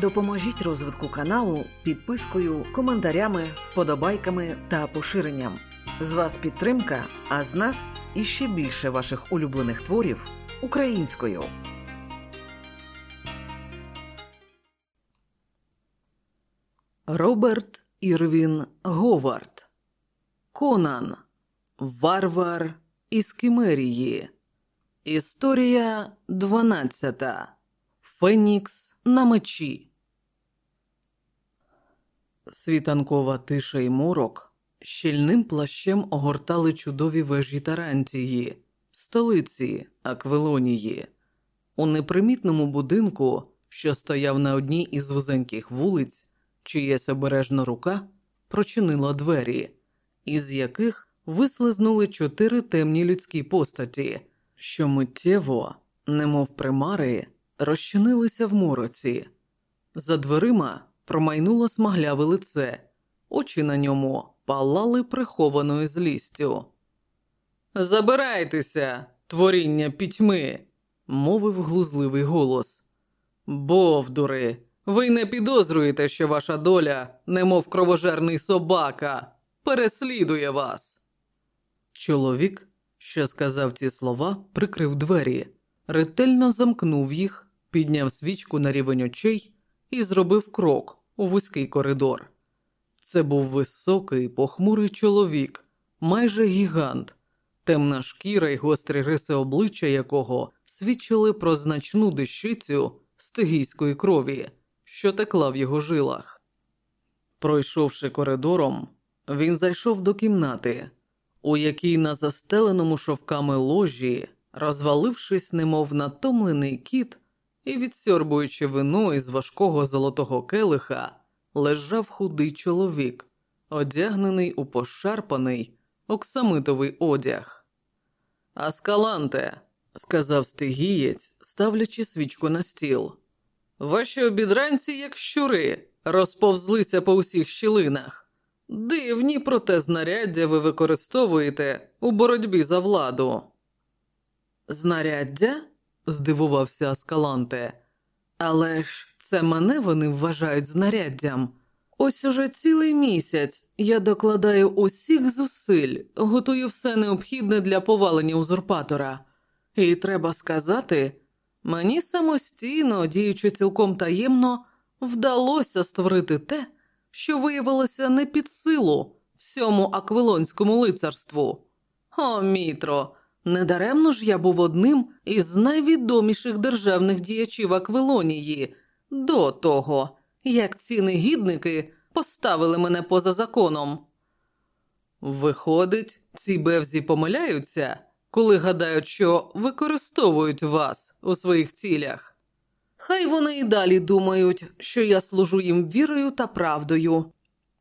Допоможіть розвитку каналу підпискою, коментарями, вподобайками та поширенням. З вас підтримка, а з нас іще більше ваших улюблених творів українською. Роберт Ірвін Говард Конан Варвар із Кімерії. Історія 12. Фенікс на мечі. Світанкова тиша й морок щільним плащем огортали чудові вежі Тарантії, столиці Аквелонії. У непримітному будинку, що стояв на одній із вузеньких вулиць, чиєсь обережна рука прочинила двері, із яких вислизнули чотири темні людські постаті, що миттєво, немов примари, розчинилися в мороці. За дверима промайнуло смагляве лице, очі на ньому палали прихованою злістю. Забирайтеся, творіння пітьми, мовив глузливий голос. Бовдури, ви не підозрюєте, що ваша доля, немов кровожерний собака, переслідує вас. Чоловік, що сказав ці слова, прикрив двері, ретельно замкнув їх, підняв свічку на рівень очей і зробив крок у вузький коридор. Це був високий, похмурий чоловік, майже гігант, темна шкіра й гострі риси обличчя якого свідчили про значну дещицю стигійської крові, що текла в його жилах. Пройшовши коридором, він зайшов до кімнати, у якій на застеленому шовками ложі, розвалившись, немов натомлений кіт і відсьорбуючи вино із важкого золотого келиха, лежав худий чоловік, одягнений у пошарпаний оксамитовий одяг. Аскаланте, сказав стигієць, ставлячи свічку на стіл. Ваші обідранці, як щури, розповзлися по усіх щілинах. Дивні, проте знаряддя ви використовуєте у боротьбі за владу. Знаряддя? здивувався Аскаланте. Але ж це мене вони вважають знаряддям. Ось уже цілий місяць я докладаю усіх зусиль, готую все необхідне для повалення узурпатора. І треба сказати, мені самостійно, діючи цілком таємно, вдалося створити те, що виявилося не під силу всьому аквилонському лицарству. О, Мітро, недаремно ж я був одним із найвідоміших державних діячів Аквилонії до того, як ці негідники поставили мене поза законом. Виходить, ці бевзі помиляються, коли гадають, що використовують вас у своїх цілях. Хай вони і далі думають, що я служу їм вірою та правдою.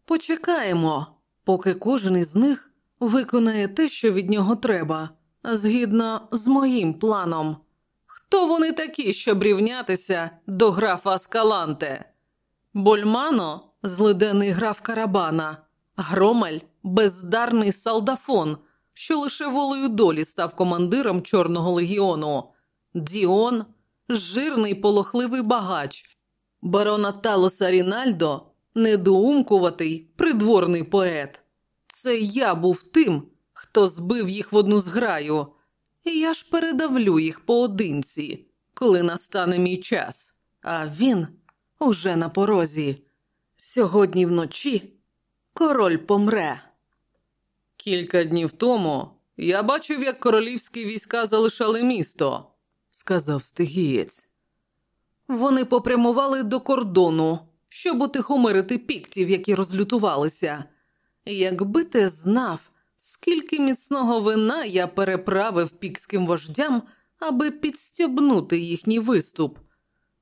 Почекаємо, поки кожен із них виконає те, що від нього треба, згідно з моїм планом. Хто вони такі, щоб рівнятися до графа Аскаланте? Больмано злиденний граф Карабана, Громель бездарний салдафон, що лише волею долі став командиром Чорного легіону, Діон жирний полохливий багач, барона Талоса Рінальдо недоумкуватий придворний поет. Це я був тим, хто збив їх в одну зграю, і я ж передавлю їх поодинці, коли настане мій час, а він уже на порозі. Сьогодні вночі король помре. Кілька днів тому я бачив, як королівські війська залишали місто, сказав стигієць. Вони попрямували до кордону, щоб утихомирити піктів, які розлютувалися. Якби ти знав, скільки міцного вина я переправив пікським вождям, аби підстібнути їхній виступ.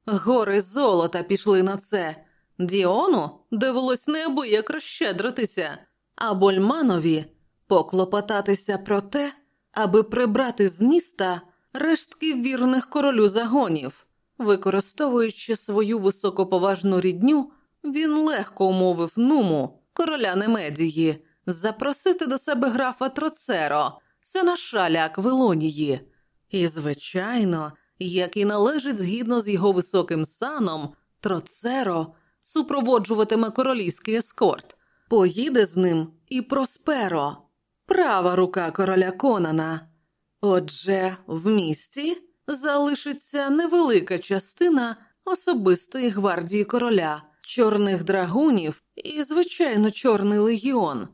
Гори золота пішли на це. Діону довелось неабияк розщедритися, а Больманові поклопотатися про те, аби прибрати з міста рештки вірних королю загонів. Використовуючи свою високоповажну рідню, він легко умовив нуму, короля Немедії, запросити до себе графа Троцеро, сенашаля Аквилонії. І, звичайно, як і належить згідно з його високим саном, Троцеро супроводжуватиме королівський ескорт, поїде з ним і Просперо, права рука короля Конана. Отже, в місті залишиться невелика частина особистої гвардії короля, чорних драгунів і, звичайно, чорний легіон.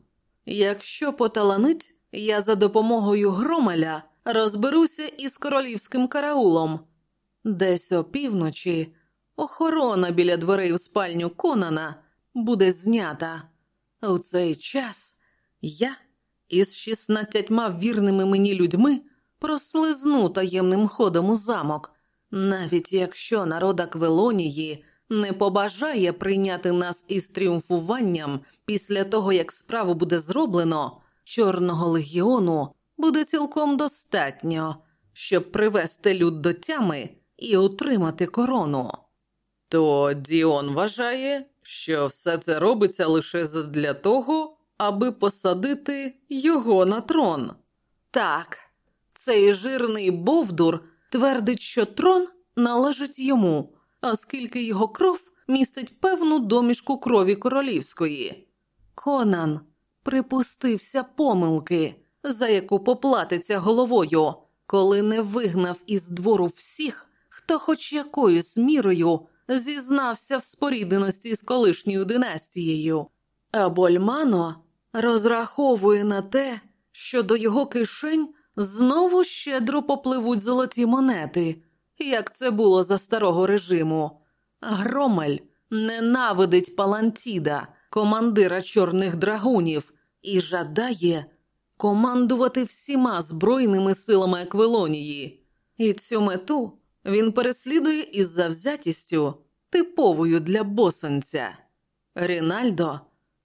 Якщо поталанить, я за допомогою громеля розберуся із королівським караулом. Десь опівночі охорона біля дверей у спальню Конана буде знята. У цей час я із шістнадцятьма вірними мені людьми прослизну таємним ходом у замок, навіть якщо народ Аквелонії не побажає прийняти нас із тріумфуванням після того, як справу буде зроблено, Чорного легіону буде цілком достатньо, щоб привести люд до тями і утримати корону. То Діон вважає, що все це робиться лише для того, аби посадити його на трон. Так, цей жирний Бовдур твердить, що трон належить йому, оскільки його кров містить певну домішку крові королівської. Конан припустився помилки, за яку поплатиться головою, коли не вигнав із двору всіх, хто хоч якоюсь мірою зізнався в спорідненості з колишньою династією. А Больмано розраховує на те, що до його кишень знову щедро попливуть золоті монети, як це було за старого режиму. Громель ненавидить Палантіда, командира чорних драгунів, і жадає командувати всіма збройними силами Еквелонії. І цю мету він переслідує із завзятістю, типовою для босонця. Рінальдо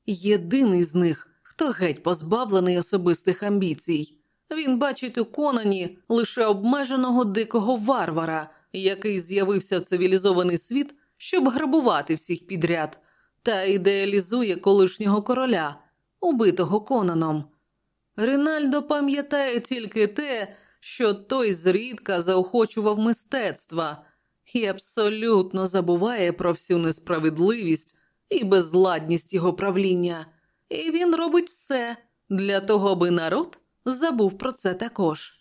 єдиний з них, хто геть позбавлений особистих амбіцій. Він бачить у Конані лише обмеженого дикого варвара, який з'явився в цивілізований світ, щоб грабувати всіх підряд, та ідеалізує колишнього короля, убитого Конаном. Ринальдо пам'ятає тільки те, що той зрідка заохочував мистецтва і абсолютно забуває про всю несправедливість і безладність його правління, і він робить все для того, аби народ забув про це також.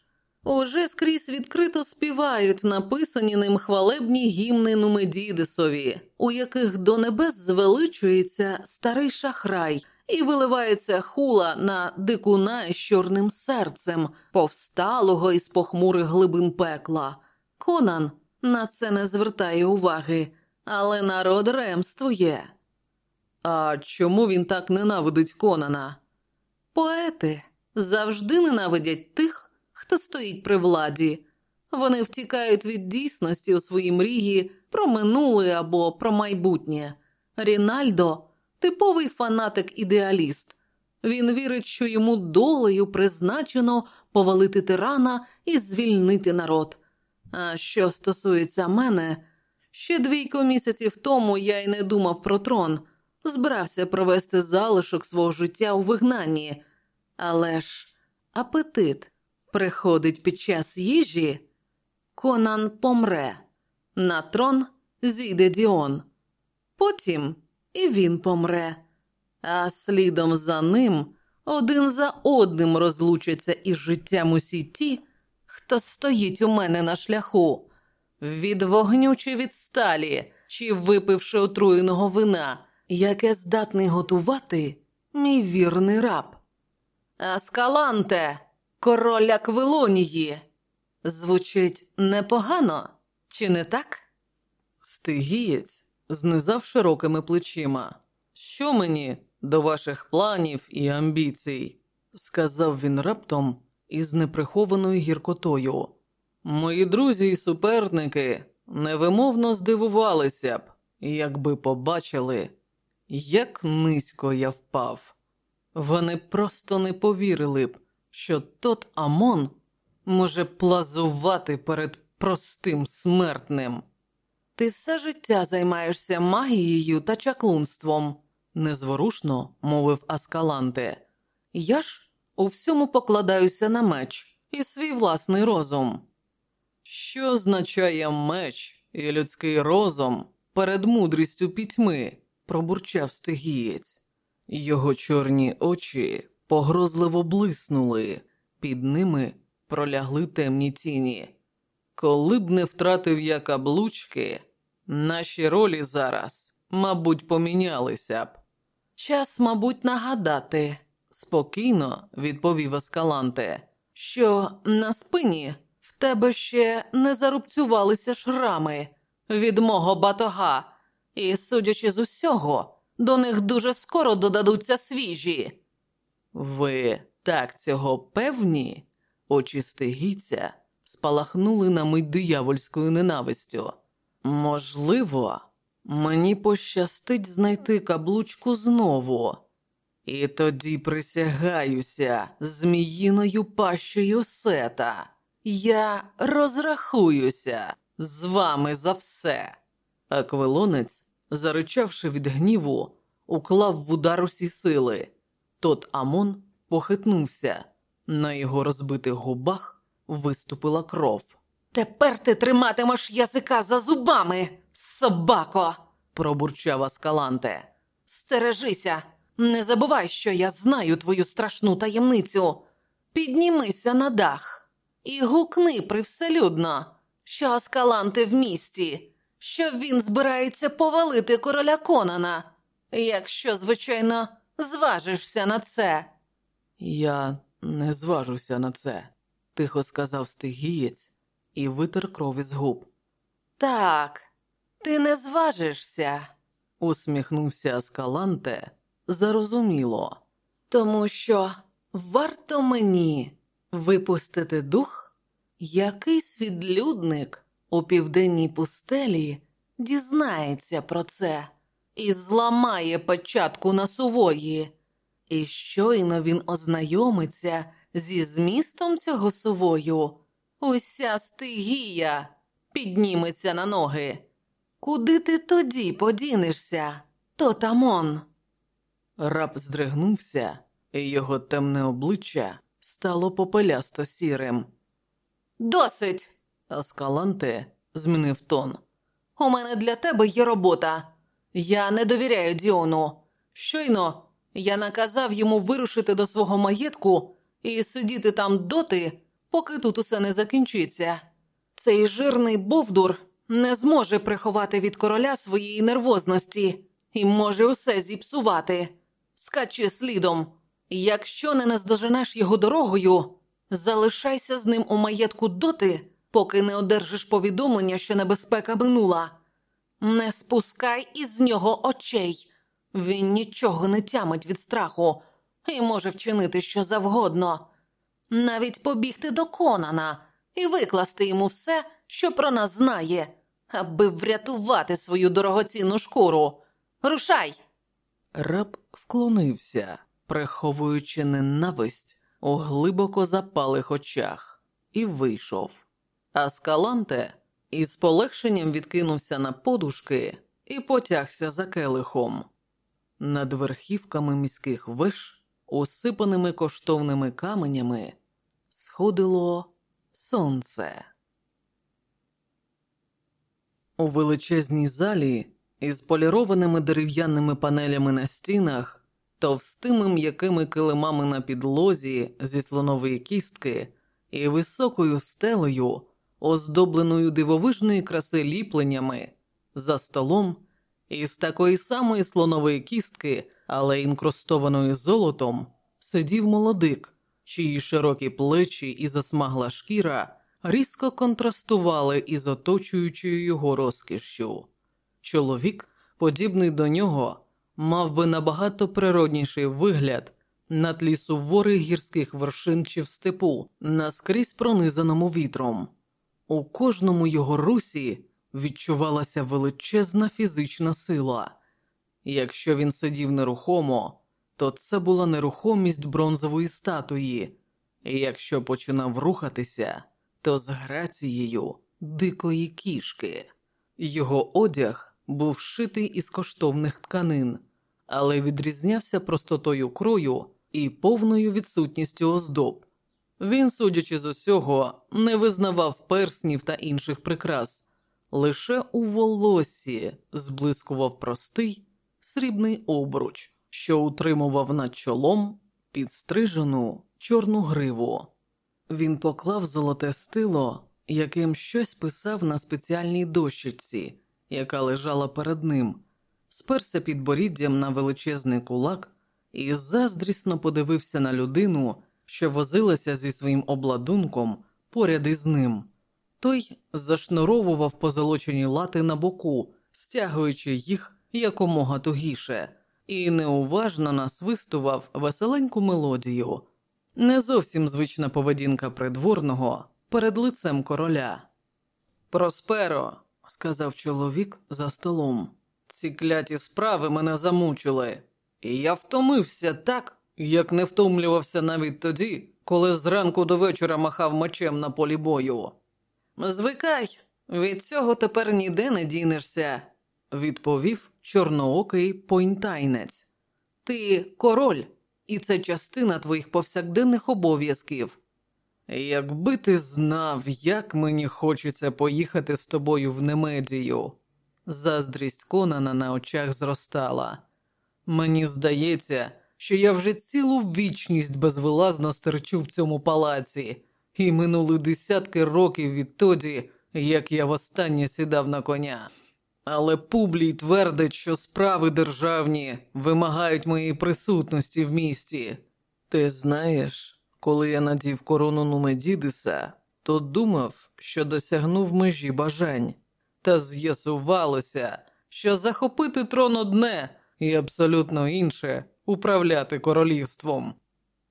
Уже скрізь відкрито співають написані ним хвалебні гімни Нумедідесові, у яких до небес звеличується старий шахрай і виливається хула на дикуна із чорним серцем, повсталого із похмурих глибин пекла. Конан на це не звертає уваги, але народ ремствує. А чому він так ненавидить Конана? Поети завжди ненавидять тих, хто стоїть при владі. Вони втікають від дійсності у своїй мрії про минуле або про майбутнє. Рінальдо типовий фанатик-ідеаліст. Він вірить, що йому долею призначено повалити тирана і звільнити народ. А що стосується мене, ще двійко місяців тому я й не думав про трон, збирався провести залишок свого життя у вигнанні, але ж апетит приходить під час їжі, Конан помре, на трон зійде Діон. Потім і він помре, а слідом за ним один за одним розлучаться із життям усі ті, хто стоїть у мене на шляху, від вогню чи від сталі, чи випивши отруєного вина, яке здатний готувати мій вірний раб. Аскаланте, король Аквилонії. Звучить непогано, чи не так? Стигієць знизав широкими плечима. Що мені до ваших планів і амбіцій? сказав він раптом із неприхованою гіркотою. Мої друзі і суперники невимовно здивувалися б, якби побачили, як низько я впав. Вони просто не повірили б, що тот Амон може плазувати перед простим смертним. Ти все життя займаєшся магією та чаклунством, незворушно мовив Аскаланте. Я ж у всьому покладаюся на меч і свій власний розум. Що означає меч і людський розум, перед мудрістю пітьми, пробурчав стигієць. Його чорні очі погрозливо блиснули, під ними пролягли темні тіні. Коли б не втратив я каблучки, наші ролі зараз, мабуть, помінялися б. Час, мабуть, нагадати, спокійно відповів Аскаланте, що на спині в тебе ще не зарубцювалися шрами від мого батога, і, судячи з усього, до них дуже скоро додадуться свіжі. Ви так цього певні? Очі стигійця спалахнули на мить диявольською ненавистю. Можливо, мені пощастить знайти каблучку знову. І тоді присягаюся зміїною пащею сета. Я розрахуюся з вами за все. Аквилонець, заричавши від гніву, уклав в удар усі сили. Тот Амон похитнувся. На його розбитих губах виступила кров. Тепер ти триматимеш язика за зубами, собако, пробурчав Аскаланте. Стережися, не забувай, що я знаю твою страшну таємницю. Піднімися на дах і гукни привселюдно, що Аскаланте в місті, що він збирається повалити короля Конана, якщо, звичайно, зважишся на це. Я не зважуся на це, тихо сказав стигієць і витер кров із губ. Так, ти не зважишся, усміхнувся Аскаланте зарозуміло, тому що варто мені випустити дух, якийсь відлюдник у південній пустелі дізнається про це і зламає початку на сувої. І щойно він ознайомиться зі змістом цього сувою, уся стигія підніметься на ноги. Куди ти тоді подінешся, Тотамон? Раб здригнувся, і його темне обличчя стало попелясто сірим. Досить. Аскаланте змінив тон. У мене для тебе є робота. Я не довіряю Діону. Щойно я наказав йому вирушити до свого маєтку і сидіти там доти, поки тут усе не закінчиться. Цей жирний Бовдур не зможе приховати від короля своєї нервозності і може усе зіпсувати. Скачи слідом. Якщо не наздоженеш його дорогою, залишайся з ним у маєтку доти, поки не одержиш повідомлення, що небезпека минула. Не спускай із нього очей. Він нічого не тямить від страху і може вчинити що завгодно, навіть побігти до Конана і викласти йому все, що про нас знає, аби врятувати свою дорогоцінну шкуру. Рушай! Раб вклонився, приховуючи ненависть у глибоко запалих очах, і вийшов. Аскаланте із полегшенням відкинувся на подушки і потягся за келихом. Над верхівками міських виш, усипаними коштовними каменями, сходило сонце. У величезній залі із полірованими дерев'яними панелями на стінах, товстими м'якими килимами на підлозі зі слонової кістки і високою стелею, оздобленою дивовижної краси ліпленнями, за столом із такої самої слонової кістки, але інкрустованої золотом, сидів молодик, чиї широкі плечі і засмагла шкіра різко контрастували із оточуючою його розкішшю. Чоловік, подібний до нього, мав би набагато природніший вигляд на тлі суворих гірських вершин чи в степу, наскрізь пронизаному вітром. У кожному його русі відчувалася величезна фізична сила. Якщо він сидів нерухомо, то це була нерухомість бронзової статуї, якщо починав рухатися, то з грацією дикої кішки. Його одяг був шитий із коштовних тканин, але відрізнявся простотою крою і повною відсутністю оздоб. Він, судячи з усього, не визнавав перснів та інших прикрас, Лише у волосі зблискував простий срібний обруч, що утримував над чолом підстрижену чорну гриву. Він поклав золоте стило, яким щось писав на спеціальній дощечці, яка лежала перед ним, сперся підборіддям на величезний кулак і заздрісно подивився на людину, що возилася зі своїм обладунком поряд із ним. Той зашнуровував позолочені лати на боку, стягуючи їх якомога тугіше, і неуважно насвистував веселеньку мелодію. Не зовсім звична поведінка придворного перед лицем короля. Просперо, сказав чоловік за столом, ці кляті справи мене замучили, і я втомився так, як не втомлювався навіть тоді, коли зранку до вечора махав мечем на полі бою. Звикай, від цього тепер ніде не дінешся, відповів чорноокий пойнтайнець. Ти король, і це частина твоїх повсякденних обов'язків. Якби ти знав, як мені хочеться поїхати з тобою в Немедію. Заздрість Конана на очах зростала. Мені здається, що я вже цілу вічність безвилазно стерчу в цьому палаці, і минули десятки років відтоді, як я востаннє сідав на коня. Але Публій твердить, що справи державні вимагають моєї присутності в місті. Ти знаєш, коли я надів корону Нумедідиса, то думав, що досягнув межі бажань, та з'ясувалося, що захопити трон одне і абсолютно інше управляти королівством.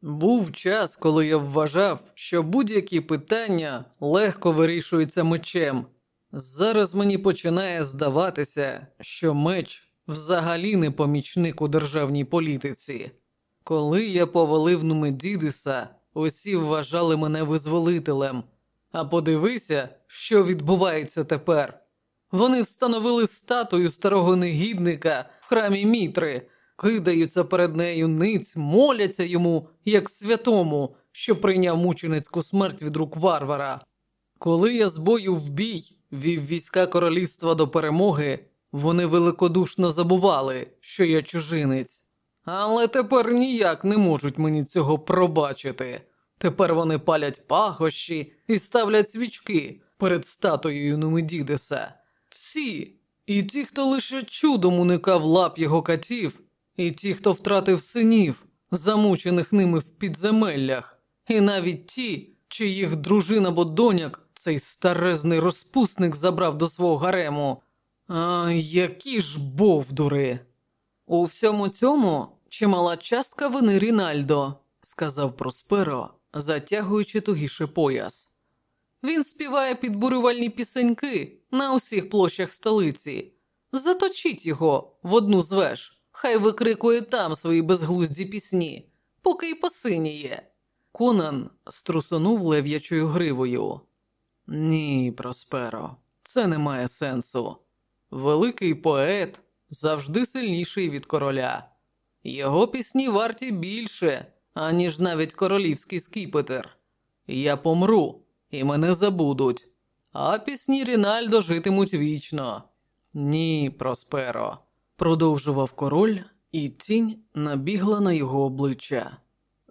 Був час, коли я вважав, що будь-які питання легко вирішуються мечем. Зараз мені починає здаватися, що меч взагалі не помічник у державній політиці. Коли я повалив Нумедідиса, усі вважали мене визволителем. А подивися, що відбувається тепер. Вони встановили статую старого негідника в храмі Мітри, кидаються перед нею ниць, моляться йому, як святому, що прийняв мученицьку смерть від рук варвара. Коли я з бою в бій вів війська королівства до перемоги, вони великодушно забували, що я чужинець. Але тепер ніяк не можуть мені цього пробачити. Тепер вони палять пахощі і ставлять свічки перед статуєю Нумидідеса. Всі, і ті, хто лише чудом уникав лап його катів, і ті, хто втратив синів, замучених ними в підземеллях, і навіть ті, чиїх дружин або доняк цей старезний розпусник забрав до свого гарему. А які ж бовдури! У всьому цьому чимала частка вини Рінальдо, сказав Просперо, затягуючи тугіше пояс. Він співає підбурювальні пісеньки на усіх площах столиці. Заточіть його в одну з веж, хай викрикує там свої безглузді пісні, поки й посиніє. Конан струсонув лев'ячою гривою. Ні, Просперо, це не має сенсу. Великий поет завжди сильніший від короля. Його пісні варті більше, аніж навіть королівський скіпетр. Я помру, і мене забудуть, а пісні Рінальдо житимуть вічно. Ні, Просперо, продовжував король, і тінь набігла на його обличчя.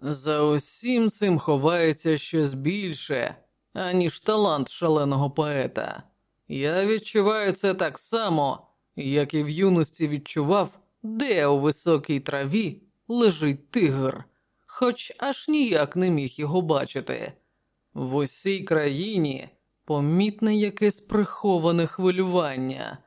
За усім цим ховається щось більше, аніж талант шаленого поета. Я відчуваю це так само, як і в юності відчував, де у високій траві лежить тигр, хоч аж ніяк не міг його бачити. В усій країні помітне якесь приховане хвилювання,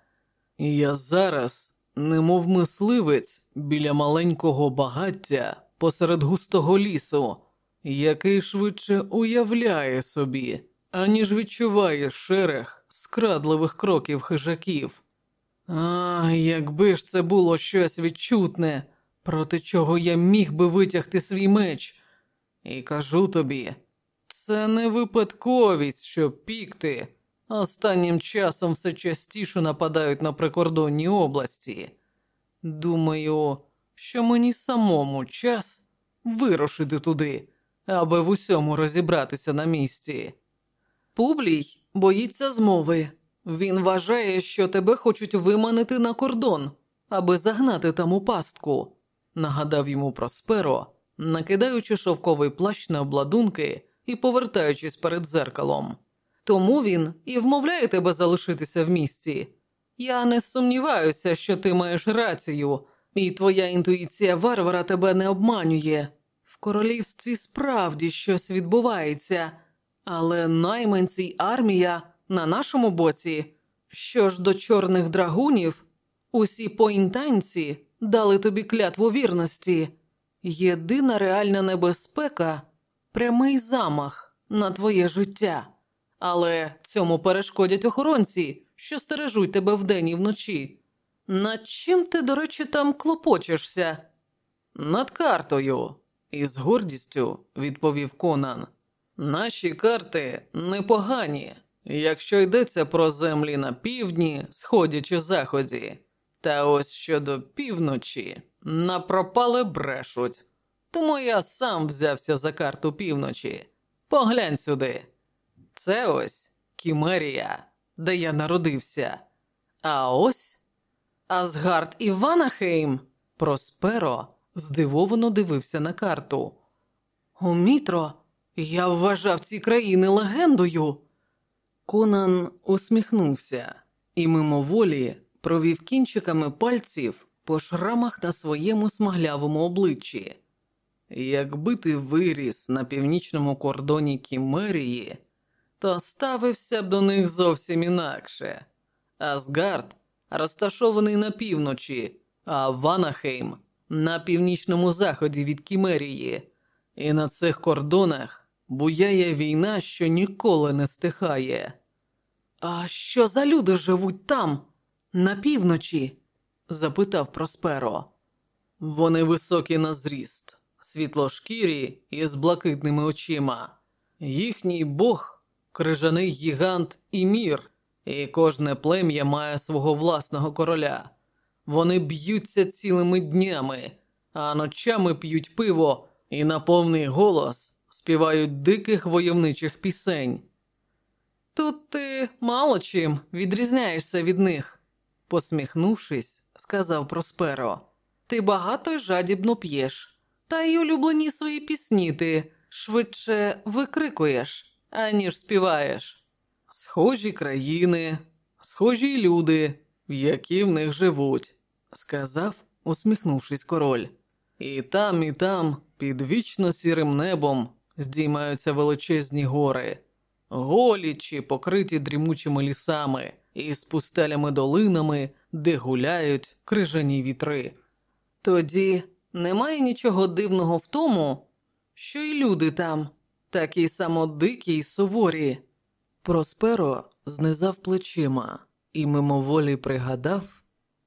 і я зараз, немов мисливець біля маленького багаття посеред густого лісу, який швидше уявляє собі, аніж відчуває шерех скрадливих кроків хижаків. А, якби ж це було щось відчутне, проти чого я міг би витягти свій меч. І кажу тобі, це не випадковість, що пікти останнім часом все частіше нападають на прикордонні області. Думаю, що мені самому час вирушити туди, аби в усьому розібратися на місці. Публій боїться змови, Він вважає, що тебе хочуть виманити на кордон, аби загнати там у пастку, нагадав йому Просперо, накидаючи шовковий плащ на обладунки і повертаючись перед зеркалом. Тому він і вмовляє тебе залишитися в місті. Я не сумніваюся, що ти маєш рацію, і твоя інтуїція варвара тебе не обманює. В королівстві справді щось відбувається, але найманці й армія на нашому боці. Що ж до чорних драгунів, усі поінтанці дали тобі клятву вірності. Єдина реальна небезпека прямий замах на твоє життя. Але цьому перешкодять охоронці, що стережуть тебе вдень і вночі. Над чим ти, до речі, там клопочешся? Над картою, із гордістю відповів Конан. Наші карти непогані, якщо йдеться про землі на півдні, сході чи заході. Та ось щодо півночі напропали брешуть. Тому я сам взявся за карту півночі. Поглянь сюди. Це ось Кімерія, де я народився. А ось Асгард і Ванахейм. Просперо здивовано дивився на карту. О, Мітро, я вважав ці країни легендою. Конан усміхнувся і мимоволі провів кінчиками пальців по шрамах на своєму смаглявому обличчі. Якби ти виріс на північному кордоні Кімерії, то ставився б до них зовсім інакше. Асгард розташований на півночі, а Ванахейм на північному заході від Кімерії, і на цих кордонах буяє війна, що ніколи не стихає. А що за люди живуть там, на півночі? запитав Просперо. Вони високі на зріст, світлошкірі і з блакитними очима. Їхній бог крижаний гігант і мір, і кожне плем'я має свого власного короля. Вони б'ються цілими днями, а ночами п'ють пиво і на повний голос співають диких войовничих пісень. Тут ти мало чим відрізняєшся від них, посміхнувшись, сказав Просперо. Ти багато й жадібно п'єш, та й улюблені свої пісні ти швидше викрикуєш, аніж співаєш. Схожі країни, схожі люди, які в них живуть, сказав, усміхнувшись король. І там, і там, під вічно сірим небом, здіймаються величезні гори, голі чи покриті дрімучими лісами і з пустелями долинами, де гуляють крижані вітри. Тоді немає нічого дивного в тому, що й люди там такі само дикі й суворі. Просперо знизав плечима і мимоволі пригадав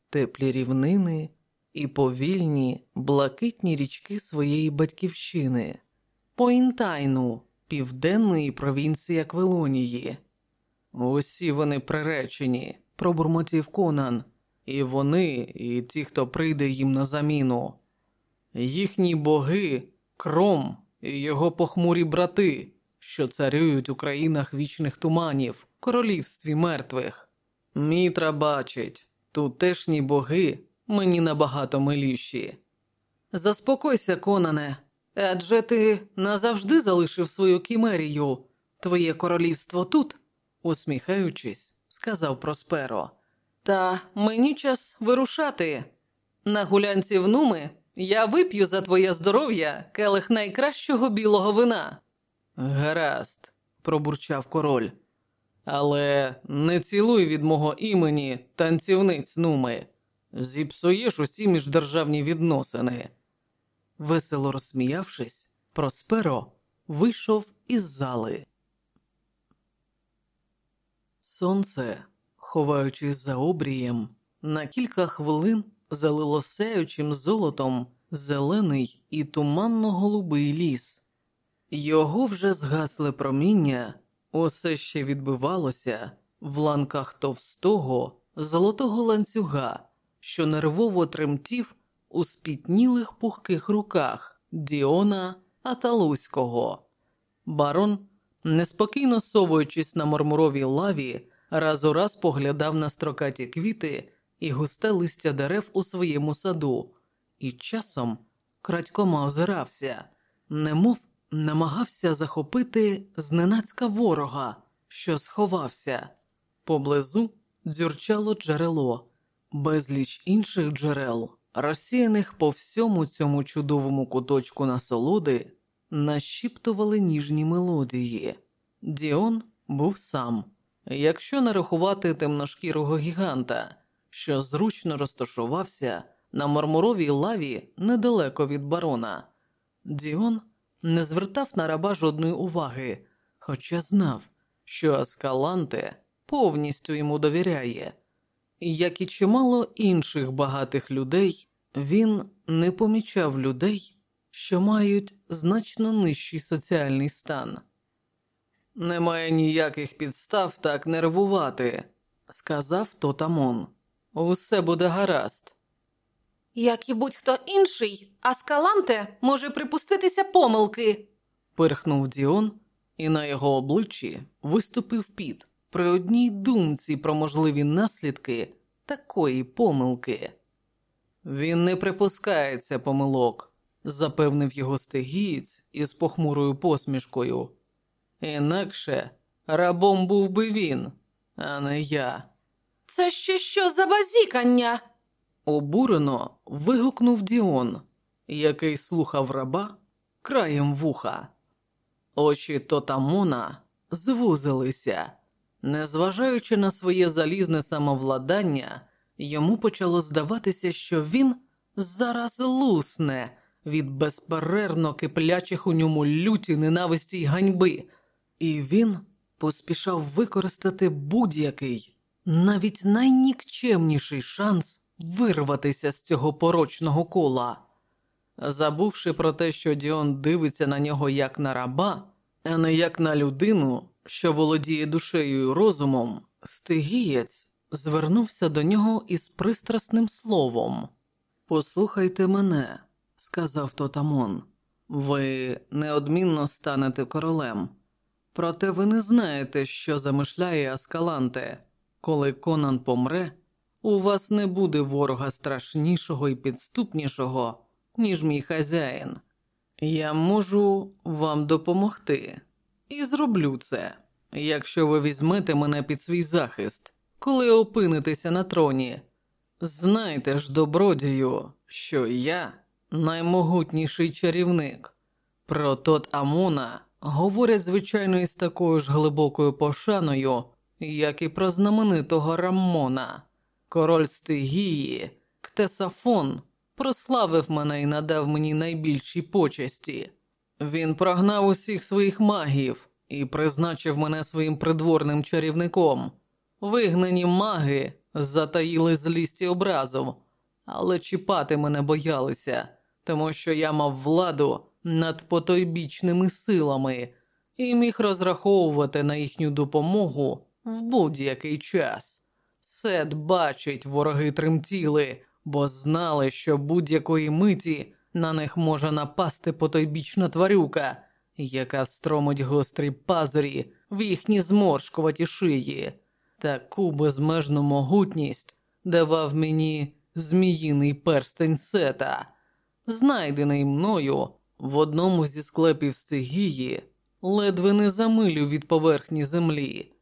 теплі рівнини і повільні блакитні річки своєї батьківщини, Поінтайну, південної провінції Аквелонії. Усі вони приречені, пробурмотів Конан, і вони, і ті, хто прийде їм на заміну. Їхні боги, кром і його похмурі брати, що царюють у країнах вічних туманів, королівстві мертвих. Мітра бачить, тутешні боги мені набагато миліші. Заспокойся, Конане, адже ти назавжди залишив свою кімерію, твоє королівство тут, усміхаючись, сказав Просперо. Та мені час вирушати. На гулянці в Нуми я вип'ю за твоє здоров'я келих найкращого білого вина. Гаразд, пробурчав король. Але не цілуй від мого імені танцівниць нуми. Зіпсуєш усі міждержавні відносини. Весело розсміявшись, Просперо вийшов із зали. Сонце, ховаючись за обрієм, на кілька хвилин залило сяючим золотом зелений і туманно-голубий ліс. Його вже згасли проміння, усе ще відбивалося в ланках товстого, золотого ланцюга, що нервово тремтів у спітнілих пухких руках Діона Аталуського. Барон, неспокійно совуючись на мармуровій лаві, раз у раз поглядав на строкаті квіти і густе листя дерев у своєму саду, і часом крадькома озирався, немов намагався захопити зненацька ворога, що сховався. Поблизу дзюрчало джерело, безліч інших джерел, розсіяних по всьому цьому чудовому куточку насолоди, нашіптували ніжні мелодії. Діон був сам, якщо не рахувати темношкірого гіганта, що зручно розташувався на мармуровій лаві недалеко від барона. Діон не звертав на раба жодної уваги, хоча знав, що Аскаланте повністю йому довіряє. Як і чимало інших багатих людей, він не помічав людей, що мають значно нижчий соціальний стан. Немає ніяких підстав так нервувати, сказав Тотамон. Усе буде гаразд. Як і будь-хто інший, Аскаланте може припуститися помилки. пирхнув Діон, і на його обличчі виступив піт при одній думці про можливі наслідки такої помилки. Він не припускається помилок, запевнив його стигієць із похмурою посмішкою. Інакше рабом був би він, а не я. Це ще що за базікання? Обурено вигукнув Діон, який слухав раба краєм вуха. Очі Тотамона звузилися. Незважаючи на своє залізне самовладання, йому почало здаватися, що він зараз лусне від безперервно киплячих у ньому люті ненависті й ганьби, і він поспішав використати будь-який, навіть найнікчемніший шанс вирватися з цього порочного кола. Забувши про те, що Діон дивиться на нього як на раба, а не як на людину, що володіє душею і розумом, стигієць звернувся до нього із пристрасним словом. Послухайте мене, сказав Тотамон, ви неодмінно станете королем. Проте ви не знаєте, що замишляє Аскаланте. Коли Конан помре, у вас не буде ворога страшнішого і підступнішого, ніж мій хазяїн. Я можу вам допомогти і зроблю це, якщо ви візьмете мене під свій захист, коли опинитеся на троні. Знайте ж, добродію, що я наймогутніший чарівник. Про тот Амона говорять, звичайно, із такою ж глибокою пошаною, як і про знаменитого Раммона. Король Стигії, Ктесафон, прославив мене і надав мені найбільші почесті. Він прогнав усіх своїх магів і призначив мене своїм придворним чарівником. Вигнані маги затаїли злість і образу, але чіпати мене боялися, тому що я мав владу над потойбічними силами і міг розраховувати на їхню допомогу в будь-який час. Сет бачить, вороги тремтіли, бо знали, що будь-якої миті на них може напасти потойбічна тварюка, яка встромить гострі пазурі в їхні зморшкуваті шиї. Таку безмежну могутність давав мені зміїний перстень сета, знайдений мною в одному зі склепів стигії, ледве не за милю від поверхні землі.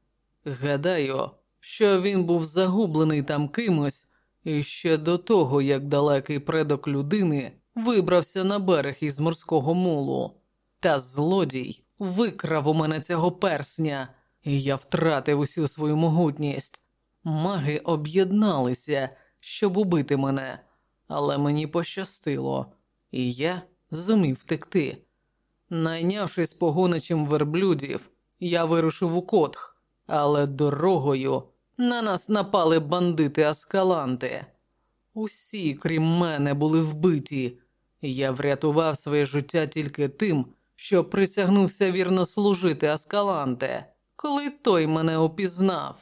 Гадаю, що він був загублений там кимось і ще до того, як далекий предок людини вибрався на берег із морського мулу. Та злодій викрав у мене цього персня, і я втратив усю свою могутність. Маги об'єдналися, щоб убити мене, але мені пощастило, і я зумів втекти. Найнявшись погоничем верблюдів, я вирушив у Котх, але дорогою на нас напали бандити Аскаланти. Усі, крім мене, були вбиті. Я врятував своє життя тільки тим, що присягнувся вірно служити Аскаланте, коли той мене опізнав.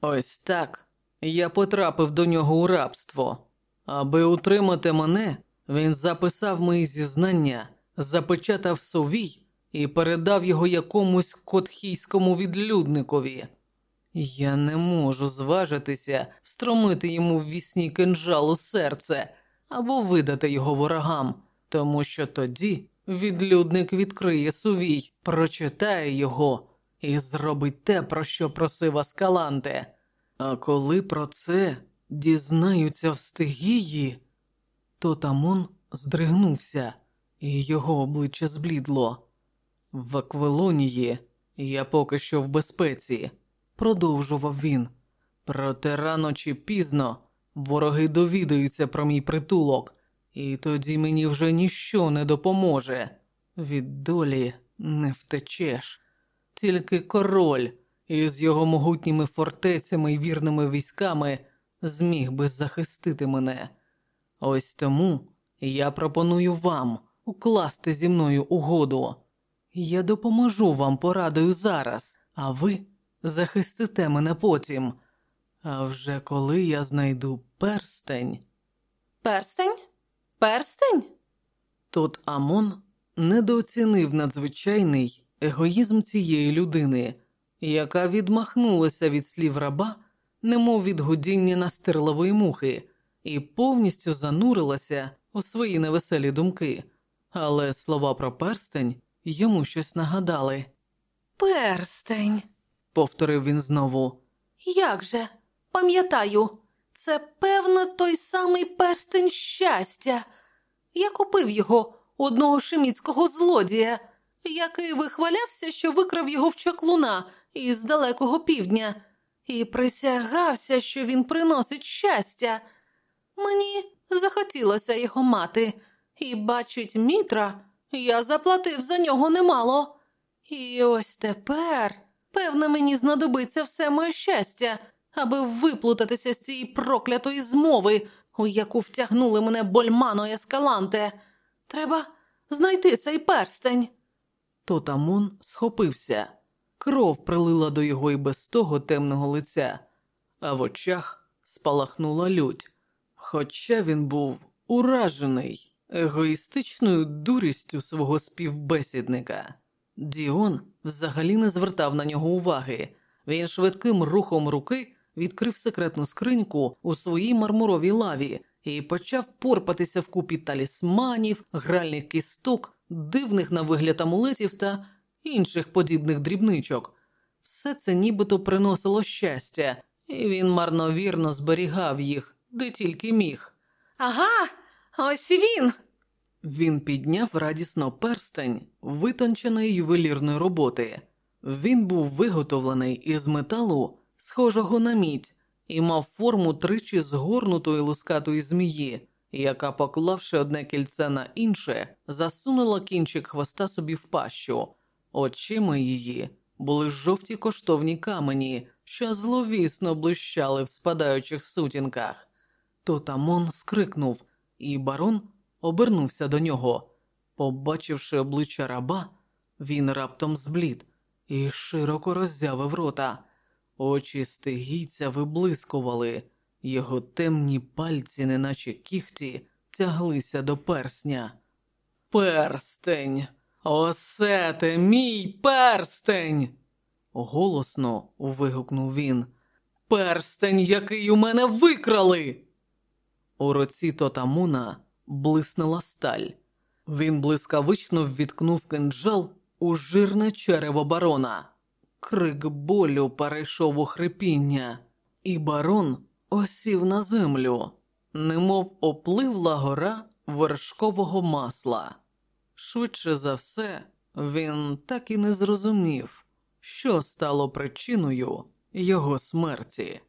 Ось так я потрапив до нього у рабство. Аби утримати мене, він записав мої зізнання, запечатав совій і передав його якомусь котхійському відлюдникові. Я не можу зважитися встромити йому в вісні кинжал у серце або видати його ворогам, тому що тоді відлюдник відкриє сувій, прочитає його і зробить те, про що просив Аскаланте. А коли про це дізнаються в стигії, то Тамон здригнувся, і його обличчя зблідло. В Аквелонії я поки що в безпеці, продовжував він. Проте рано чи пізно вороги довідаються про мій притулок, і тоді мені вже ніщо не допоможе. Від долі не втечеш. Тільки король із його могутніми фортецями і вірними військами зміг би захистити мене. Ось тому я пропоную вам укласти зі мною угоду. Я допоможу вам порадою зараз, а ви захистите мене потім. А вже коли я знайду перстень. Перстень? Перстень? Тут Амон недооцінив надзвичайний егоїзм цієї людини, яка відмахнулася від слів раба, немов від годіння настирливої мухи, і повністю занурилася у свої невеселі думки. Але слова про перстень йому щось нагадали. Перстень. Повторив він знову. Як же? Пам'ятаю, це певно той самий перстень щастя. Я купив його у одного шеміцького злодія, який вихвалявся, що викрав його в чаклуна із далекого півдня, і присягався, що він приносить щастя. Мені захотілося його мати, і, бачить, Мітра, я заплатив за нього немало. І ось тепер, певно, мені знадобиться все моє щастя, аби виплутатися з цієї проклятої змови, у яку втягнули мене Больмано Ескаланте. Треба знайти цей перстень. Тотамон схопився. Кров прилила до його і без того темного лиця, а в очах спалахнула лють. Хоча він був уражений егоїстичною дурістю свого співбесідника. Діон взагалі не звертав на нього уваги. Він швидким рухом руки відкрив секретну скриньку у своїй мармуровій лаві і почав порпатися в купі талісманів, гральних кісток, дивних на вигляд амулетів та інших подібних дрібничок. Все це нібито приносило щастя, і він марновірно зберігав їх, де тільки міг. Ага, ось він. Він підняв радісно перстень витонченої ювелірної роботи. Він був виготовлений із металу, схожого на мідь, і мав форму тричі згорнутої лускатої змії, яка, поклавши одне кільце на інше, засунула кінчик хвоста собі в пащу. Очима її були жовті коштовні камені, що зловісно блищали в спадаючих сутінках. Тотамон скрикнув, і барон обернувся до нього. Побачивши обличчя раба, він раптом зблід і широко роззявив рота. Очі стигійця виблискували, його темні пальці, неначе кіхті, тяглися до персня. Перстень! Осете, мій перстень! голосно вигукнув він. Перстень, який у мене викрали. У руці Тотамуна блиснула сталь. Він блискавично ввіткнув кинджал у жирне черево барона. Крик болю перейшов у хрипіння, і барон осів на землю, немов опливла гора вершкового масла. Швидше за все, він так і не зрозумів, що стало причиною його смерті.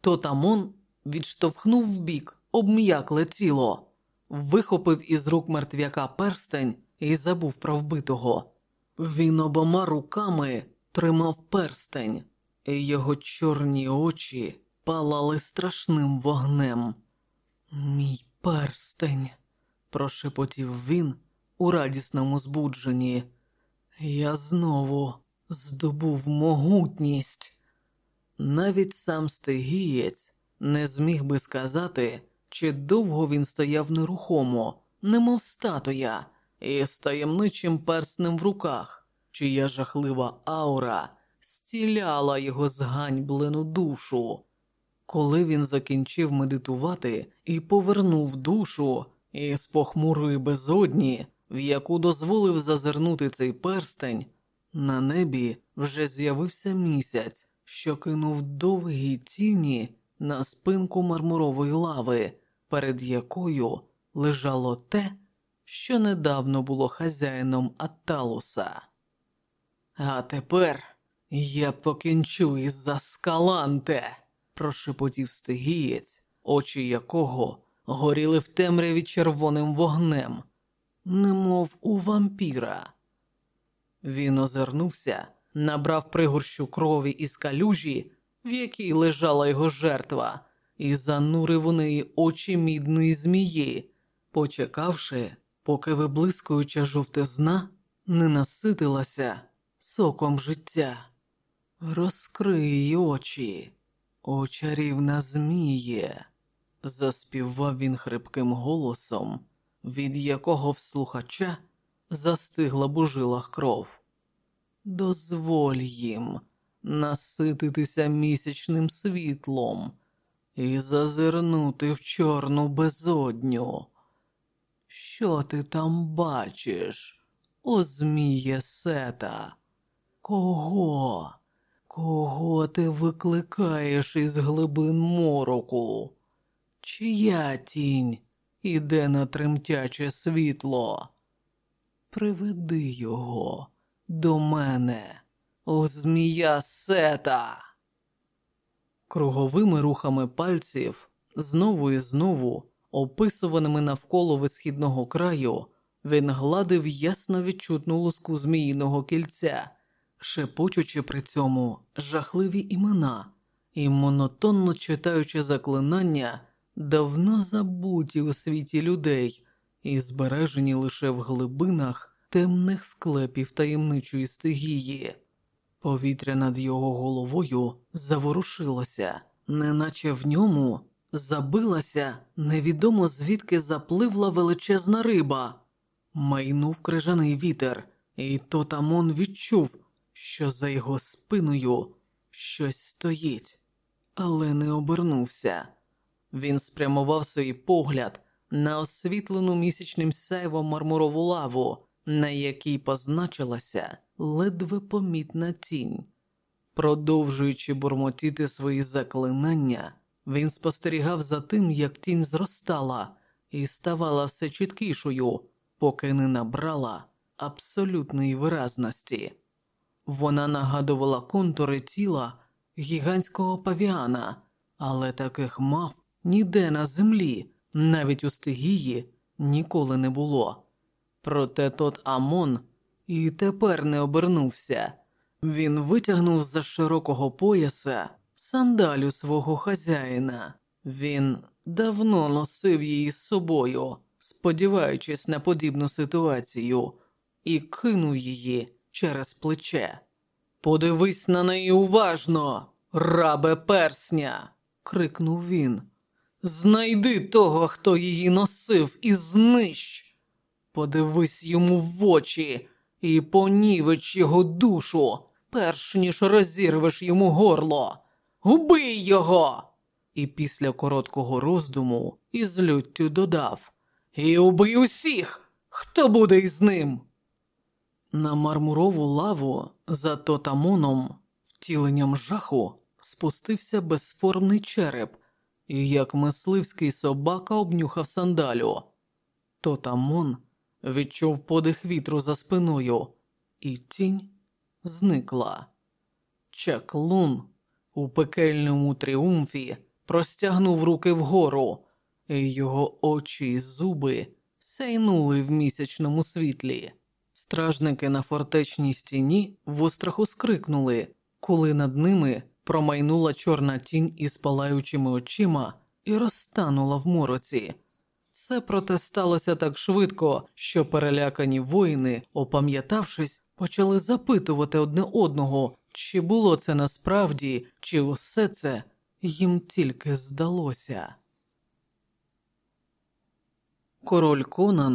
Тотамон відштовхнув вбік обм'якле тіло, вихопив із рук мертвяка перстень і забув про вбитого. Він обома руками тримав перстень, і його чорні очі палали страшним вогнем. Мій перстень, прошепотів він у радісному збудженні. Я знову здобув могутність. Навіть сам стигієць не зміг би сказати, чи довго він стояв нерухомо, немов статуя, із таємничим перснем в руках, чия жахлива аура стіляла його зганьблену душу. Коли він закінчив медитувати і повернув душу із похмурої безодні, в яку дозволив зазирнути цей перстень, на небі вже з'явився місяць, що кинув довгі тіні на спинку мармурової лави, перед якою лежало те, що недавно було хазяїном Атталуса. А тепер я покінчу із Заскаланте, прошепотів стигієць, очі якого горіли в темряві червоним вогнем, немов у вампіра. Він озирнувся, набрав пригорщу крові із калюжі, в якій лежала його жертва, і занурив у неї очі мідної змії, почекавши, поки виблискуюча жовтизна не наситилася соком життя. Розкрий очі, о чарівна зміє, заспівав він хрипким голосом, від якого в слухача застигла б у жилах кров. Дозволь їм насититися місячним світлом і зазирнути в чорну безодню. Що ти там бачиш, о зміє сета? Кого? Кого ти викликаєш із глибин мороку? Чия тінь іде на тремтяче світло? Приведи його до мене, о змія сета. Круговими рухами пальців, знову і знову, описуваними навколо висхідного краю, він гладив ясно відчутну луску зміїного кільця, шепочучи при цьому жахливі імена і монотонно читаючи заклинання, давно забуті у світі людей і збережені лише в глибинах темних склепів таємничої стигії. Повітря над його головою заворушилося, неначе в ньому забилася, невідомо звідки запливла величезна риба. Майнув крижаний вітер, і Тотамон відчув, що за його спиною щось стоїть, але не обернувся. Він спрямував свій погляд на освітлену місячним сяйвом мармурову лаву, на якій позначилася ледве помітна тінь. Продовжуючи бурмотіти свої заклинання, він спостерігав за тим, як тінь зростала і ставала все чіткішою, поки не набрала абсолютної виразності. Вона нагадувала контури тіла гігантського павіана, але таких мав ніде на землі, навіть у стигії, ніколи не було. Проте тот Амон і тепер не обернувся. Він витягнув з-за широкого пояса сандалю свого хазяїна. Він давно носив її з собою, сподіваючись на подібну ситуацію, і кинув її через плече. Подивись на неї уважно, рабе персня. крикнув він. Знайди того, хто її носив, і знищ. Подивись йому в очі і понівеч його душу, перш ніж розірвеш йому горло. Убий його. І після короткого роздуму із люттю додав І убий усіх, хто буде із ним. На мармурову лаву за тотамоном, втіленням жаху, спустився безформний череп, і як мисливський собака обнюхав сандалю. Тот-Амон відчув подих вітру за спиною, і тінь зникла. Чаклун у пекельному тріумфі простягнув руки вгору, і його очі й зуби сяйнули в місячному світлі. Стражники на фортечній стіні в остраху скрикнули, коли над ними промайнула чорна тінь із палаючими очима і розтанула в мороці. Це проте сталося так швидко, що перелякані воїни, опам'ятавшись, почали запитувати одне одного, чи було це насправді, чи усе це їм тільки здалося. Король Конан